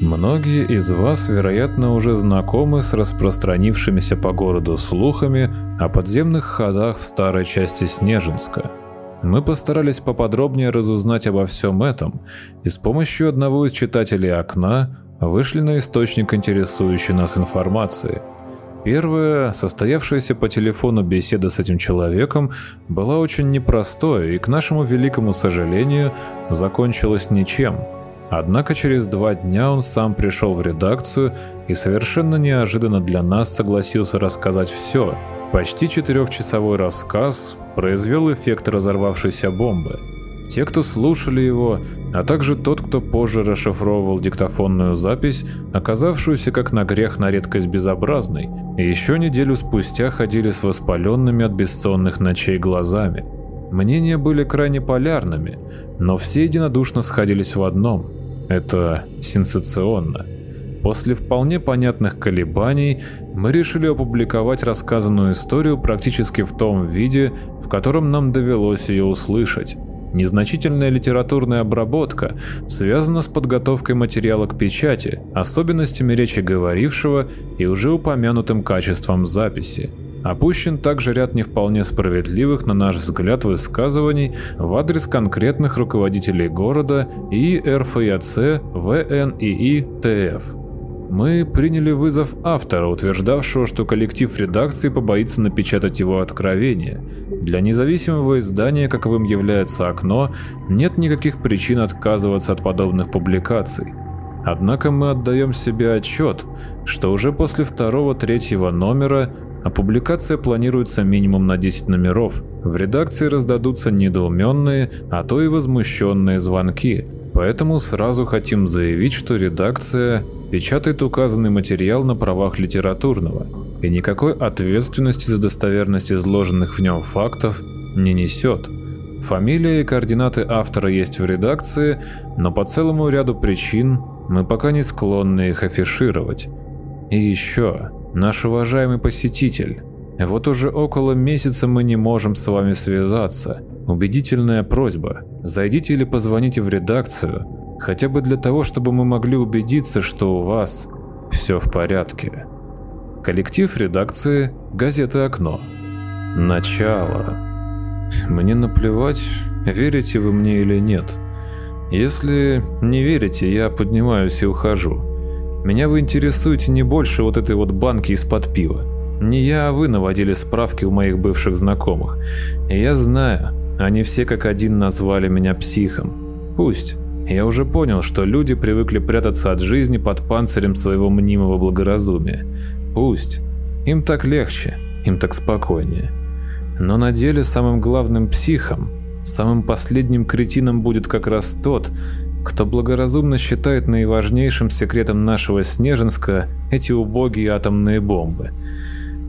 Многие из вас, вероятно, уже знакомы с распространившимися по городу слухами о подземных ходах в старой части Снежинска. Мы постарались поподробнее разузнать обо всем этом и с помощью одного из читателей окна вышли на источник интересующей нас информации. Первая, состоявшаяся по телефону беседа с этим человеком, была очень непростой и, к нашему великому сожалению, закончилась ничем – Однако через два дня он сам пришел в редакцию и совершенно неожиданно для нас согласился рассказать все. Почти четырехчасовой рассказ произвел эффект разорвавшейся бомбы. Те, кто слушали его, а также тот, кто позже расшифровывал диктофонную запись, оказавшуюся как на грех на редкость безобразной, и еще неделю спустя ходили с воспаленными от бессонных ночей глазами. Мнения были крайне полярными, но все единодушно сходились в одном – это сенсационно. После вполне понятных колебаний мы решили опубликовать рассказанную историю практически в том виде, в котором нам довелось ее услышать. Незначительная литературная обработка связана с подготовкой материала к печати, особенностями речи говорившего и уже упомянутым качеством записи. Опущен также ряд не вполне справедливых, на наш взгляд, высказываний в адрес конкретных руководителей города и РФЯЦ, ВНИИ, ТФ. Мы приняли вызов автора, утверждавшего, что коллектив редакции побоится напечатать его откровение. Для независимого издания, каковым является «Окно», нет никаких причин отказываться от подобных публикаций. Однако мы отдаем себе отчет, что уже после второго-третьего номера а публикация планируется минимум на 10 номеров. В редакции раздадутся недоуменные, а то и возмущенные звонки. Поэтому сразу хотим заявить, что редакция печатает указанный материал на правах литературного, и никакой ответственности за достоверность изложенных в нем фактов не несет. Фамилия и координаты автора есть в редакции, но по целому ряду причин мы пока не склонны их афишировать. И еще, Наш уважаемый посетитель, вот уже около месяца мы не можем с вами связаться. Убедительная просьба. Зайдите или позвоните в редакцию, хотя бы для того, чтобы мы могли убедиться, что у вас все в порядке. Коллектив редакции газеты «Окно». Начало. Мне наплевать, верите вы мне или нет. Если не верите, я поднимаюсь и ухожу. Меня вы интересуете не больше вот этой вот банки из-под пива. Не я, а вы наводили справки у моих бывших знакомых. И я знаю, они все как один назвали меня психом. Пусть. Я уже понял, что люди привыкли прятаться от жизни под панцирем своего мнимого благоразумия. Пусть. Им так легче, им так спокойнее. Но на деле самым главным психом, самым последним кретином будет как раз тот, кто благоразумно считает наиважнейшим секретом нашего Снежинска эти убогие атомные бомбы.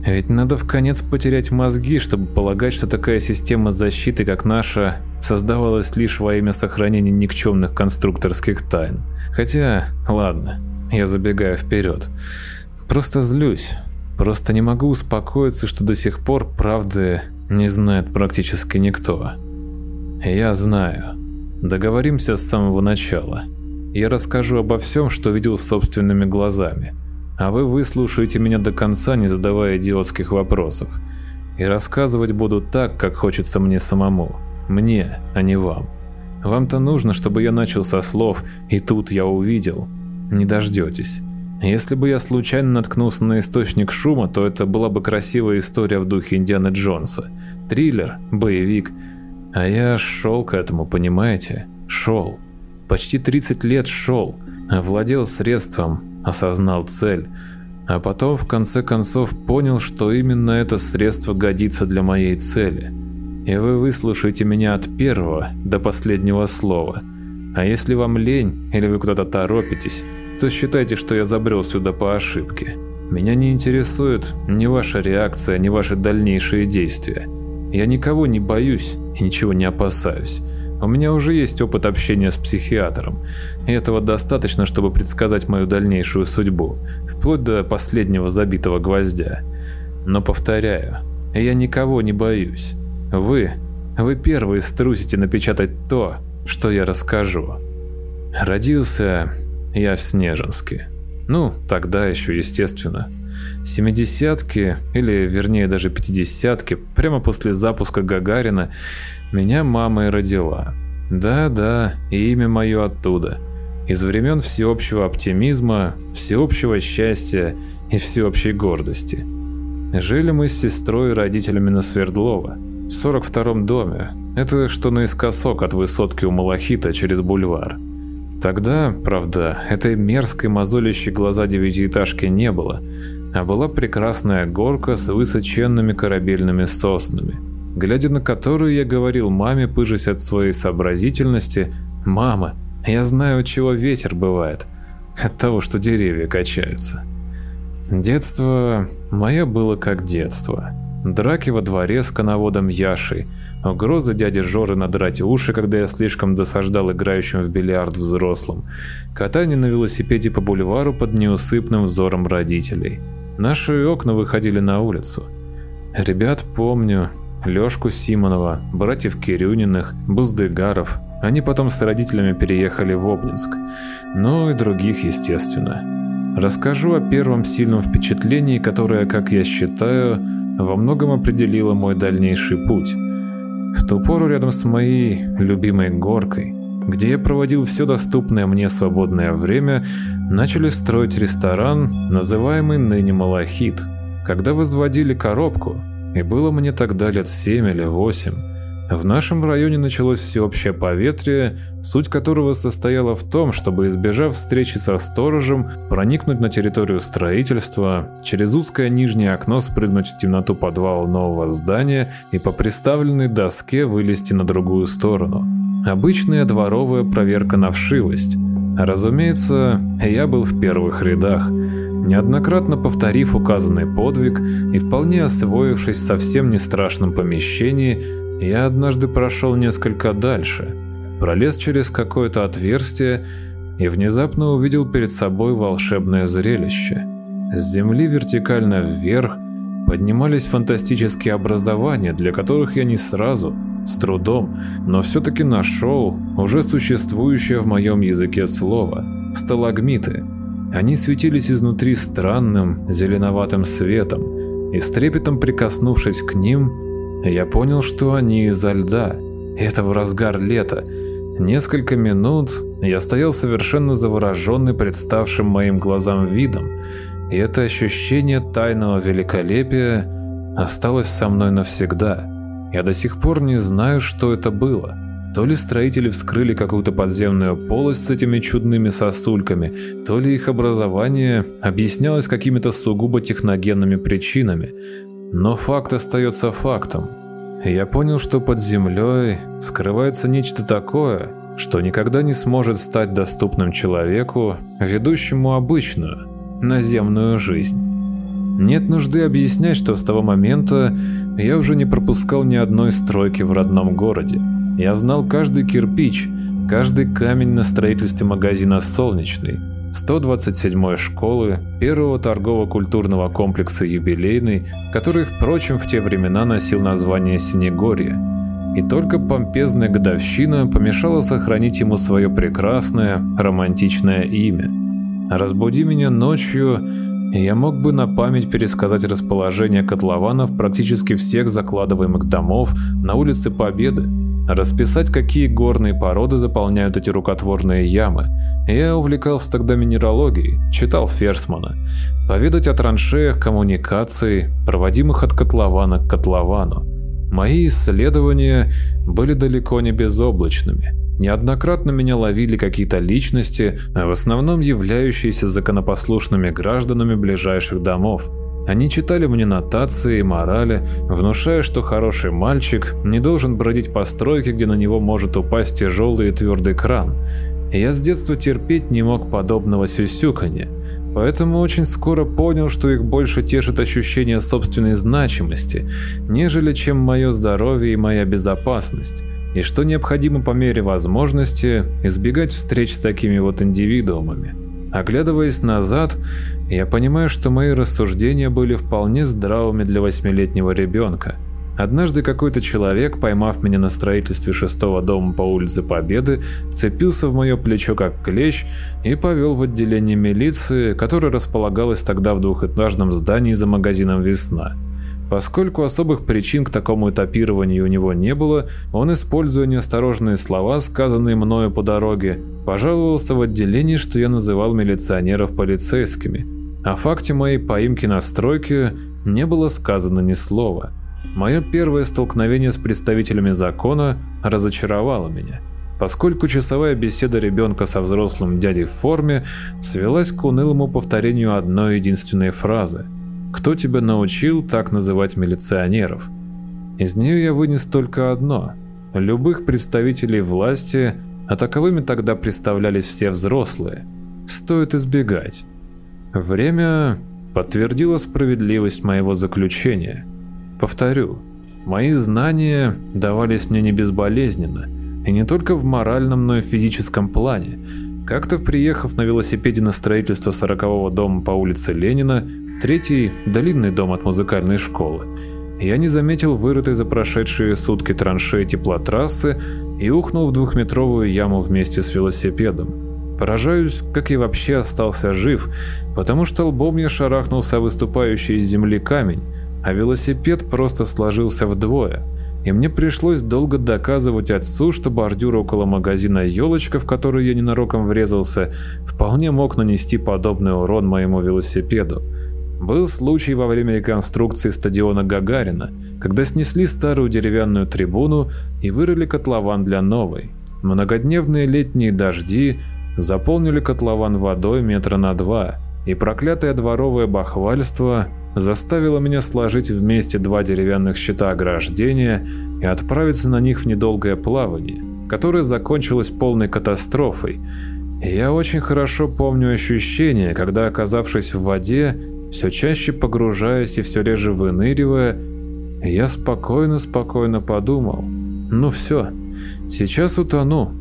Ведь надо в конец потерять мозги, чтобы полагать, что такая система защиты, как наша, создавалась лишь во имя сохранения никчемных конструкторских тайн. Хотя, ладно, я забегаю вперед. Просто злюсь. Просто не могу успокоиться, что до сих пор правды не знает практически никто. Я знаю. Договоримся с самого начала. Я расскажу обо всем, что видел собственными глазами. А вы выслушаете меня до конца, не задавая идиотских вопросов. И рассказывать буду так, как хочется мне самому. Мне, а не вам. Вам-то нужно, чтобы я начал со слов «и тут я увидел». Не дождетесь. Если бы я случайно наткнулся на источник шума, то это была бы красивая история в духе Индианы Джонса. Триллер, боевик – а я шел к этому, понимаете? Шел. Почти 30 лет шел. Владел средством, осознал цель. А потом в конце концов понял, что именно это средство годится для моей цели. И вы выслушаете меня от первого до последнего слова. А если вам лень или вы куда-то торопитесь, то считайте, что я забрел сюда по ошибке. Меня не интересует ни ваша реакция, ни ваши дальнейшие действия. Я никого не боюсь и ничего не опасаюсь. У меня уже есть опыт общения с психиатром, и этого достаточно, чтобы предсказать мою дальнейшую судьбу, вплоть до последнего забитого гвоздя. Но повторяю, я никого не боюсь. Вы, вы первые струсите напечатать то, что я расскажу. Родился я в Снежинске. Ну, тогда еще, естественно. Семидесятки, или вернее даже пятидесятки, прямо после запуска Гагарина, меня мама и родила. Да-да, имя мое оттуда. Из времен всеобщего оптимизма, всеобщего счастья и всеобщей гордости. Жили мы с сестрой и родителями на Свердлова, в 42-м доме. Это что наискосок от высотки у Малахита через бульвар. Тогда, правда, этой мерзкой мозолящей глаза девятиэтажки не было, а была прекрасная горка с высоченными корабельными соснами, глядя на которую я говорил маме, пыжась от своей сообразительности, «Мама, я знаю, чего ветер бывает, от того, что деревья качаются». Детство мое было как детство. Драки во дворе с коноводом Яшей, угроза дяди Жоры надрать уши, когда я слишком досаждал играющим в бильярд взрослым, катание на велосипеде по бульвару под неусыпным взором родителей – Наши окна выходили на улицу. Ребят помню, Лёшку Симонова, братьев Кирюниных, Буздыгаров. Они потом с родителями переехали в Обнинск. Ну и других, естественно. Расскажу о первом сильном впечатлении, которое, как я считаю, во многом определило мой дальнейший путь. В ту пору рядом с моей любимой горкой – где я проводил все доступное мне свободное время, начали строить ресторан, называемый ныне Малахит. Когда возводили коробку, и было мне тогда лет семь или восемь, в нашем районе началось всеобщее поветрие, суть которого состояла в том, чтобы, избежав встречи со сторожем, проникнуть на территорию строительства, через узкое нижнее окно спрыгнуть в темноту подвала нового здания и по приставленной доске вылезти на другую сторону. Обычная дворовая проверка на вшивость. Разумеется, я был в первых рядах, неоднократно повторив указанный подвиг и вполне освоившись в совсем не страшном помещении, я однажды прошел несколько дальше, пролез через какое-то отверстие и внезапно увидел перед собой волшебное зрелище. С земли вертикально вверх поднимались фантастические образования, для которых я не сразу, с трудом, но все-таки нашел уже существующее в моем языке слово – сталагмиты. Они светились изнутри странным зеленоватым светом, и с трепетом прикоснувшись к ним, я понял, что они изо льда. Это в разгар лета. Несколько минут я стоял совершенно завороженный представшим моим глазам видом, и это ощущение тайного великолепия осталось со мной навсегда. Я до сих пор не знаю, что это было. То ли строители вскрыли какую-то подземную полость с этими чудными сосульками, то ли их образование объяснялось какими-то сугубо техногенными причинами. Но факт остается фактом. Я понял, что под землей скрывается нечто такое, что никогда не сможет стать доступным человеку, ведущему обычную, наземную жизнь. Нет нужды объяснять, что с того момента я уже не пропускал ни одной стройки в родном городе. Я знал каждый кирпич, каждый камень на строительстве магазина «Солнечный», 127-й школы, первого торгово-культурного комплекса «Юбилейный», который, впрочем, в те времена носил название «Синегорье». И только помпезная годовщина помешала сохранить ему свое прекрасное, романтичное имя. «Разбуди меня ночью», я мог бы на память пересказать расположение котлованов практически всех закладываемых домов на улице Победы, расписать, какие горные породы заполняют эти рукотворные ямы. Я увлекался тогда минералогией, читал Ферсмана, поведать о траншеях коммуникаций, проводимых от котлована к котловану. Мои исследования были далеко не безоблачными. Неоднократно меня ловили какие-то личности, в основном являющиеся законопослушными гражданами ближайших домов. Они читали мне нотации и морали, внушая, что хороший мальчик не должен бродить по стройке, где на него может упасть тяжелый и твердый кран. Я с детства терпеть не мог подобного сюсюканья, поэтому очень скоро понял, что их больше тешит ощущение собственной значимости, нежели чем мое здоровье и моя безопасность и что необходимо по мере возможности избегать встреч с такими вот индивидуумами. Оглядываясь назад, я понимаю, что мои рассуждения были вполне здравыми для восьмилетнего ребенка. Однажды какой-то человек, поймав меня на строительстве шестого дома по улице Победы, вцепился в мое плечо как клещ и повел в отделение милиции, которое располагалось тогда в двухэтажном здании за магазином «Весна». Поскольку особых причин к такому этапированию у него не было, он, используя неосторожные слова, сказанные мною по дороге, пожаловался в отделении, что я называл милиционеров полицейскими. О факте моей поимки на стройке не было сказано ни слова. Мое первое столкновение с представителями закона разочаровало меня, поскольку часовая беседа ребенка со взрослым дядей в форме свелась к унылому повторению одной единственной фразы «Кто тебя научил так называть милиционеров?» Из нее я вынес только одно – любых представителей власти, а таковыми тогда представлялись все взрослые, стоит избегать. Время подтвердило справедливость моего заключения – Повторю, мои знания давались мне не безболезненно, и не только в моральном, но и в физическом плане. Как-то приехав на велосипеде на строительство сорокового дома по улице Ленина, третий – длинный дом от музыкальной школы, я не заметил вырытой за прошедшие сутки траншеи теплотрассы и ухнул в двухметровую яму вместе с велосипедом. Поражаюсь, как и вообще остался жив, потому что лбом я шарахнулся выступающий из земли камень, а велосипед просто сложился вдвое, и мне пришлось долго доказывать отцу, что бордюр около магазина «Елочка», в который я ненароком врезался, вполне мог нанести подобный урон моему велосипеду. Был случай во время реконструкции стадиона Гагарина, когда снесли старую деревянную трибуну и вырыли котлован для новой. Многодневные летние дожди заполнили котлован водой метра на два, и проклятое дворовое бахвальство заставило меня сложить вместе два деревянных щита ограждения и отправиться на них в недолгое плавание, которое закончилось полной катастрофой. И я очень хорошо помню ощущение, когда, оказавшись в воде, все чаще погружаясь и все реже выныривая, я спокойно-спокойно подумал, ну все, сейчас утону,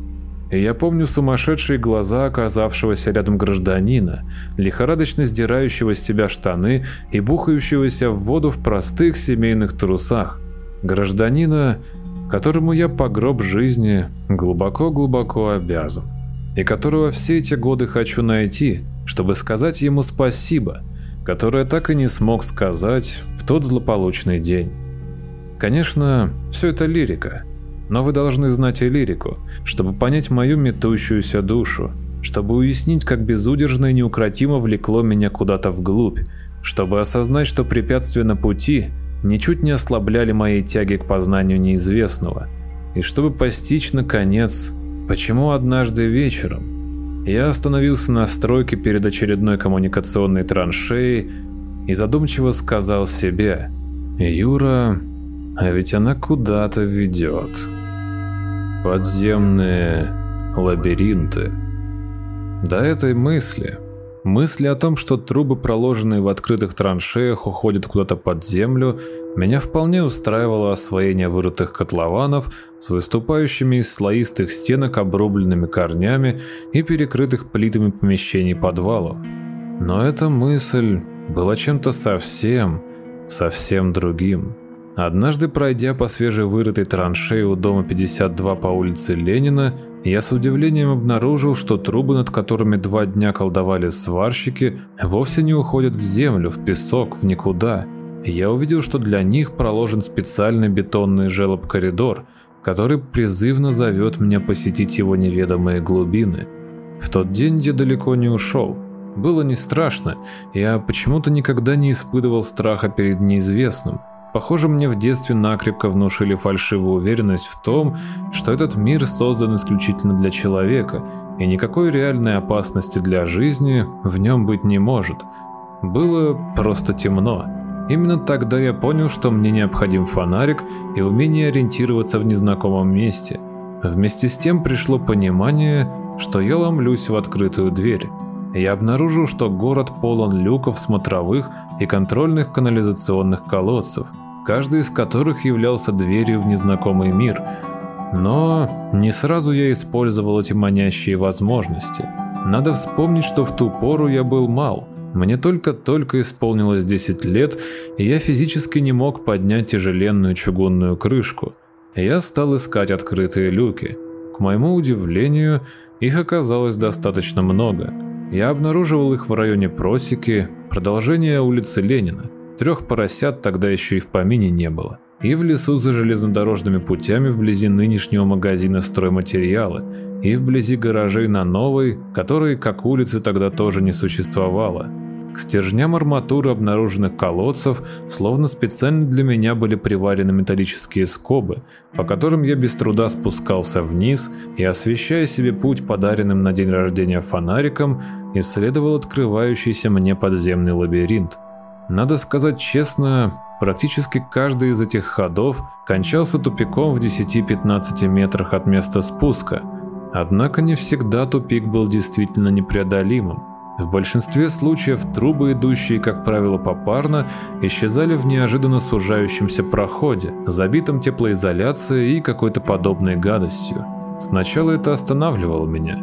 и я помню сумасшедшие глаза оказавшегося рядом гражданина, лихорадочно сдирающего с тебя штаны и бухающегося в воду в простых семейных трусах. Гражданина, которому я по гроб жизни глубоко-глубоко обязан. И которого все эти годы хочу найти, чтобы сказать ему спасибо, которое так и не смог сказать в тот злополучный день. Конечно, все это лирика – но вы должны знать и лирику, чтобы понять мою метущуюся душу, чтобы уяснить, как безудержно и неукротимо влекло меня куда-то вглубь, чтобы осознать, что препятствия на пути ничуть не ослабляли моей тяги к познанию неизвестного, и чтобы постичь, наконец, почему однажды вечером я остановился на стройке перед очередной коммуникационной траншеей и задумчиво сказал себе «Юра, а ведь она куда-то ведет. Подземные лабиринты. До этой мысли, мысли о том, что трубы, проложенные в открытых траншеях, уходят куда-то под землю, меня вполне устраивало освоение вырытых котлованов с выступающими из слоистых стенок обрубленными корнями и перекрытых плитами помещений подвалов. Но эта мысль была чем-то совсем, совсем другим. Однажды, пройдя по свежевырытой траншеи у дома 52 по улице Ленина, я с удивлением обнаружил, что трубы, над которыми два дня колдовали сварщики, вовсе не уходят в землю, в песок, в никуда. Я увидел, что для них проложен специальный бетонный желоб-коридор, который призывно зовет меня посетить его неведомые глубины. В тот день я далеко не ушел. Было не страшно, я почему-то никогда не испытывал страха перед неизвестным – Похоже, мне в детстве накрепко внушили фальшивую уверенность в том, что этот мир создан исключительно для человека, и никакой реальной опасности для жизни в нем быть не может. Было просто темно. Именно тогда я понял, что мне необходим фонарик и умение ориентироваться в незнакомом месте. Вместе с тем пришло понимание, что я ломлюсь в открытую дверь. Я обнаружил, что город полон люков смотровых и контрольных канализационных колодцев – каждый из которых являлся дверью в незнакомый мир. Но не сразу я использовал эти манящие возможности. Надо вспомнить, что в ту пору я был мал, Мне только-только исполнилось 10 лет, и я физически не мог поднять тяжеленную чугунную крышку. Я стал искать открытые люки. К моему удивлению, их оказалось достаточно много. Я обнаруживал их в районе Просеки, продолжение улицы Ленина. Трех поросят тогда еще и в помине не было. И в лесу за железнодорожными путями вблизи нынешнего магазина стройматериалы, и вблизи гаражей на Новой, которой, как улицы, тогда тоже не существовало. К стержням арматуры обнаруженных колодцев словно специально для меня были приварены металлические скобы, по которым я без труда спускался вниз и, освещая себе путь подаренным на день рождения фонариком, исследовал открывающийся мне подземный лабиринт. Надо сказать честно, практически каждый из этих ходов кончался тупиком в 10-15 метрах от места спуска, однако не всегда тупик был действительно непреодолимым. В большинстве случаев трубы, идущие, как правило, попарно, исчезали в неожиданно сужающемся проходе, забитом теплоизоляцией и какой-то подобной гадостью. Сначала это останавливало меня,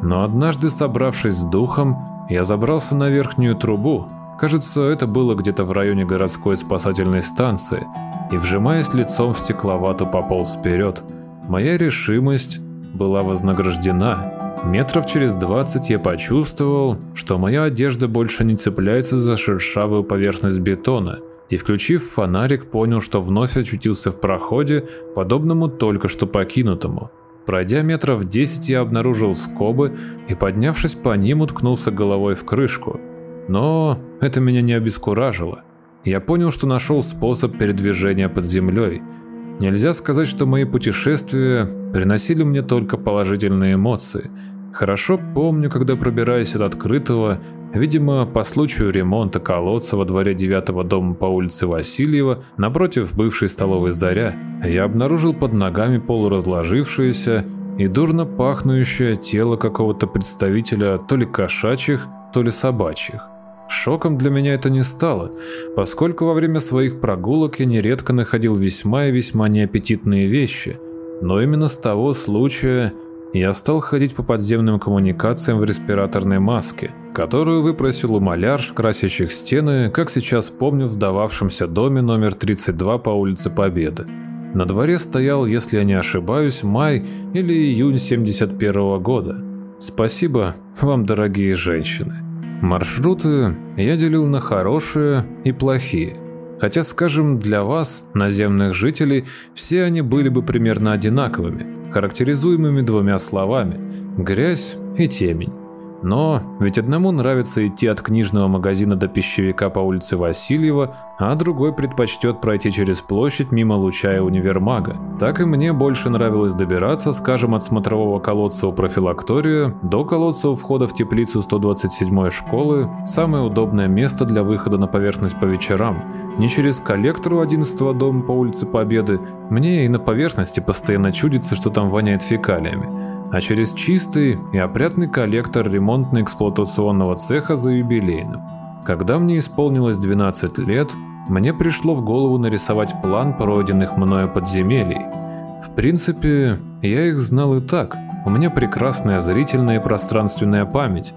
но однажды, собравшись с духом, я забрался на верхнюю трубу, кажется, это было где-то в районе городской спасательной станции, и, вжимаясь лицом в стекловату, пополз вперед. Моя решимость была вознаграждена – Метров через двадцать я почувствовал, что моя одежда больше не цепляется за шершавую поверхность бетона, и, включив фонарик, понял, что вновь очутился в проходе, подобному только что покинутому. Пройдя метров десять, я обнаружил скобы и, поднявшись по ним, уткнулся головой в крышку. Но это меня не обескуражило. Я понял, что нашел способ передвижения под землей – Нельзя сказать, что мои путешествия приносили мне только положительные эмоции. Хорошо помню, когда пробираясь от открытого, видимо, по случаю ремонта колодца во дворе девятого дома по улице Васильева, напротив бывшей столовой «Заря», я обнаружил под ногами полуразложившееся и дурно пахнущее тело какого-то представителя то ли кошачьих, то ли собачьих. Шоком для меня это не стало, поскольку во время своих прогулок я нередко находил весьма и весьма неаппетитные вещи, но именно с того случая я стал ходить по подземным коммуникациям в респираторной маске, которую выпросил у малярш, красящих стены, как сейчас помню, в сдававшемся доме номер 32 по улице Победы. На дворе стоял, если я не ошибаюсь, май или июнь 71 -го года. Спасибо вам, дорогие женщины. Маршруты я делил на хорошие и плохие. Хотя, скажем, для вас, наземных жителей, все они были бы примерно одинаковыми, характеризуемыми двумя словами – грязь и темень. Но ведь одному нравится идти от книжного магазина до пищевика по улице Васильева, а другой предпочтет пройти через площадь мимо луча и универмага. Так и мне больше нравилось добираться, скажем, от смотрового колодца у профилактория до колодца у входа в теплицу 127 школы, самое удобное место для выхода на поверхность по вечерам. Не через коллектор у 11 дома по улице Победы, мне и на поверхности постоянно чудится, что там воняет фекалиями а через чистый и опрятный коллектор ремонтно-эксплуатационного цеха за юбилейным. Когда мне исполнилось 12 лет, мне пришло в голову нарисовать план пройденных мною подземелий. В принципе, я их знал и так, у меня прекрасная зрительная и пространственная память,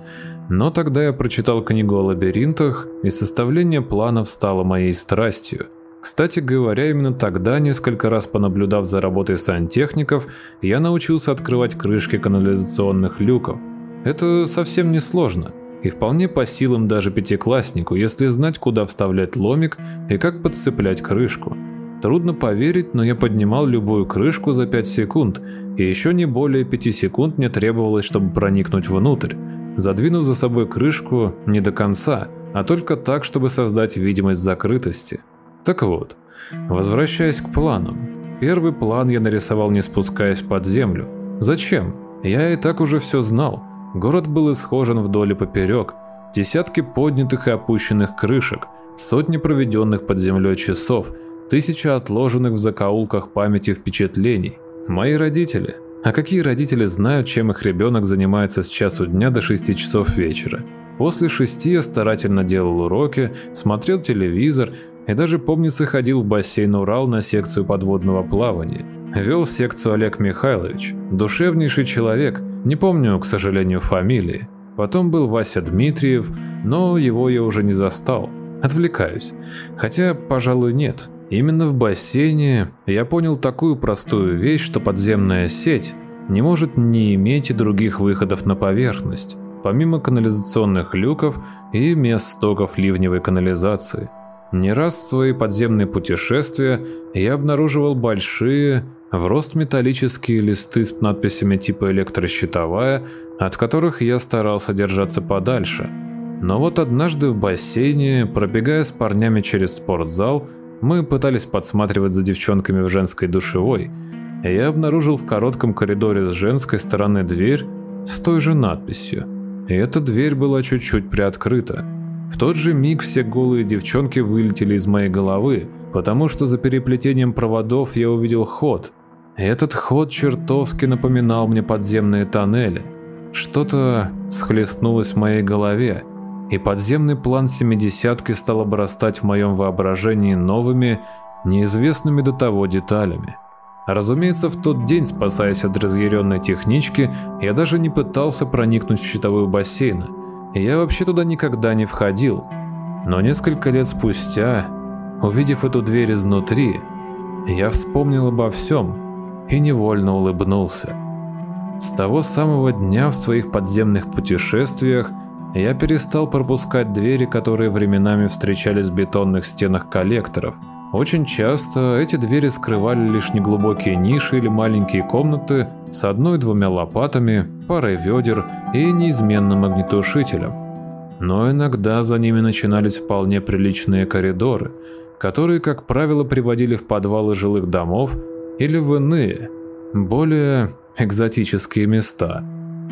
но тогда я прочитал книгу о лабиринтах, и составление планов стало моей страстью – кстати говоря, именно тогда, несколько раз понаблюдав за работой сантехников, я научился открывать крышки канализационных люков. Это совсем не сложно и вполне по силам даже пятикласснику, если знать, куда вставлять ломик и как подцеплять крышку. Трудно поверить, но я поднимал любую крышку за 5 секунд, и еще не более 5 секунд мне требовалось, чтобы проникнуть внутрь, задвинув за собой крышку не до конца, а только так, чтобы создать видимость закрытости – так вот, возвращаясь к планам. Первый план я нарисовал не спускаясь под землю. Зачем? Я и так уже все знал. Город был исхожен вдоль и поперек. Десятки поднятых и опущенных крышек, сотни проведенных под землей часов, тысячи отложенных в закоулках памяти впечатлений. Мои родители. А какие родители знают, чем их ребенок занимается с часу дня до 6 часов вечера? После шести я старательно делал уроки, смотрел телевизор и даже, помнится, ходил в бассейн «Урал» на секцию подводного плавания. Вел секцию Олег Михайлович, душевнейший человек, не помню, к сожалению, фамилии. Потом был Вася Дмитриев, но его я уже не застал. Отвлекаюсь. Хотя, пожалуй, нет. Именно в бассейне я понял такую простую вещь, что подземная сеть не может не иметь и других выходов на поверхность, помимо канализационных люков и мест стоков ливневой канализации. Не раз в свои подземные путешествия я обнаруживал большие, в рост металлические листы с надписями типа электрощитовая, от которых я старался держаться подальше. Но вот однажды в бассейне, пробегая с парнями через спортзал, мы пытались подсматривать за девчонками в женской душевой. Я обнаружил в коротком коридоре с женской стороны дверь с той же надписью. И эта дверь была чуть-чуть приоткрыта. В тот же миг все голые девчонки вылетели из моей головы, потому что за переплетением проводов я увидел ход – этот ход чертовски напоминал мне подземные тоннели. Что-то схлестнулось в моей голове, и подземный план семидесятки стал обрастать в моем воображении новыми, неизвестными до того деталями. Разумеется, в тот день, спасаясь от разъяренной технички, я даже не пытался проникнуть в щитовую бассейна. Я вообще туда никогда не входил. Но несколько лет спустя, увидев эту дверь изнутри, я вспомнил обо всем, и невольно улыбнулся. С того самого дня в своих подземных путешествиях я перестал пропускать двери, которые временами встречались в бетонных стенах коллекторов. Очень часто эти двери скрывали лишь неглубокие ниши или маленькие комнаты с одной-двумя лопатами, парой ведер и неизменным огнетушителем. Но иногда за ними начинались вполне приличные коридоры, которые, как правило, приводили в подвалы жилых домов или в иные, более экзотические места.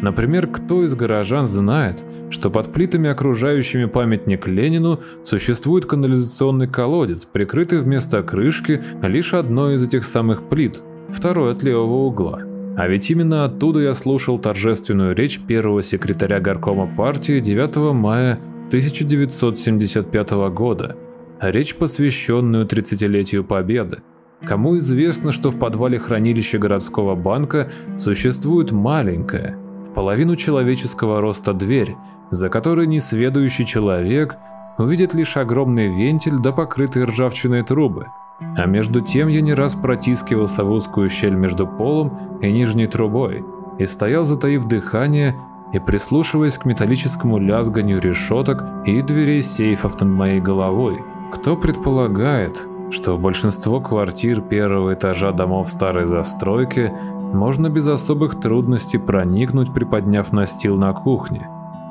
Например, кто из горожан знает, что под плитами, окружающими памятник Ленину, существует канализационный колодец, прикрытый вместо крышки лишь одной из этих самых плит, второй от левого угла. А ведь именно оттуда я слушал торжественную речь первого секретаря горкома партии 9 мая 1975 года, речь, посвященную 30-летию Победы. Кому известно, что в подвале хранилища городского банка существует маленькая, половину человеческого роста дверь, за которой несведущий человек увидит лишь огромный вентиль да покрытые ржавчиной трубы. А между тем я не раз протискивался в узкую щель между полом и нижней трубой и стоял, затаив дыхание и прислушиваясь к металлическому лязганию решеток и дверей сейфов над моей головой. Кто предполагает, что в большинство квартир первого этажа домов старой застройки можно без особых трудностей проникнуть, приподняв настил на кухне.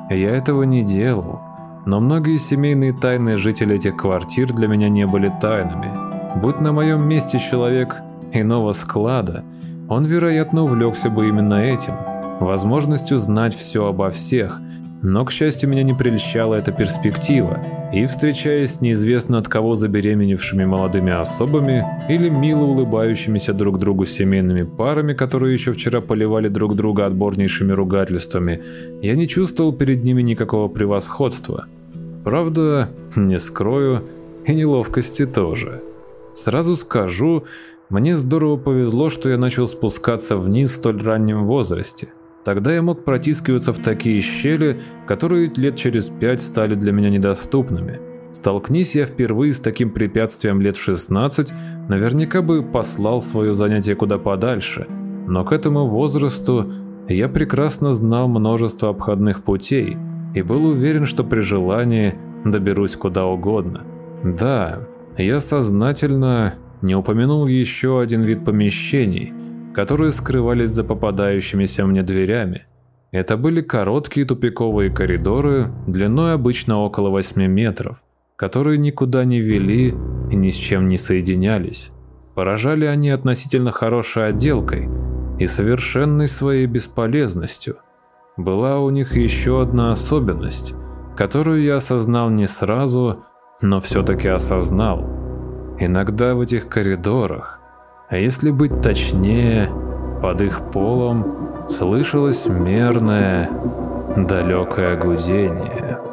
Я этого не делал, но многие семейные тайны жителей этих квартир для меня не были тайнами. Будь на моем месте человек иного склада, он, вероятно, увлекся бы именно этим, возможностью знать все обо всех – но, к счастью, меня не прельщала эта перспектива, и, встречаясь неизвестно от кого забеременевшими молодыми особами или мило улыбающимися друг другу семейными парами, которые еще вчера поливали друг друга отборнейшими ругательствами, я не чувствовал перед ними никакого превосходства. Правда, не скрою, и неловкости тоже. Сразу скажу, мне здорово повезло, что я начал спускаться вниз в столь раннем возрасте – Тогда я мог протискиваться в такие щели, которые лет через пять стали для меня недоступными. Столкнись я впервые с таким препятствием лет в 16, наверняка бы послал свое занятие куда подальше. Но к этому возрасту я прекрасно знал множество обходных путей и был уверен, что при желании доберусь куда угодно. Да, я сознательно не упомянул еще один вид помещений – которые скрывались за попадающимися мне дверями. Это были короткие тупиковые коридоры, длиной обычно около 8 метров, которые никуда не вели и ни с чем не соединялись. Поражали они относительно хорошей отделкой и совершенной своей бесполезностью. Была у них еще одна особенность, которую я осознал не сразу, но все-таки осознал. Иногда в этих коридорах а если быть точнее, под их полом слышалось мерное, далекое гудение.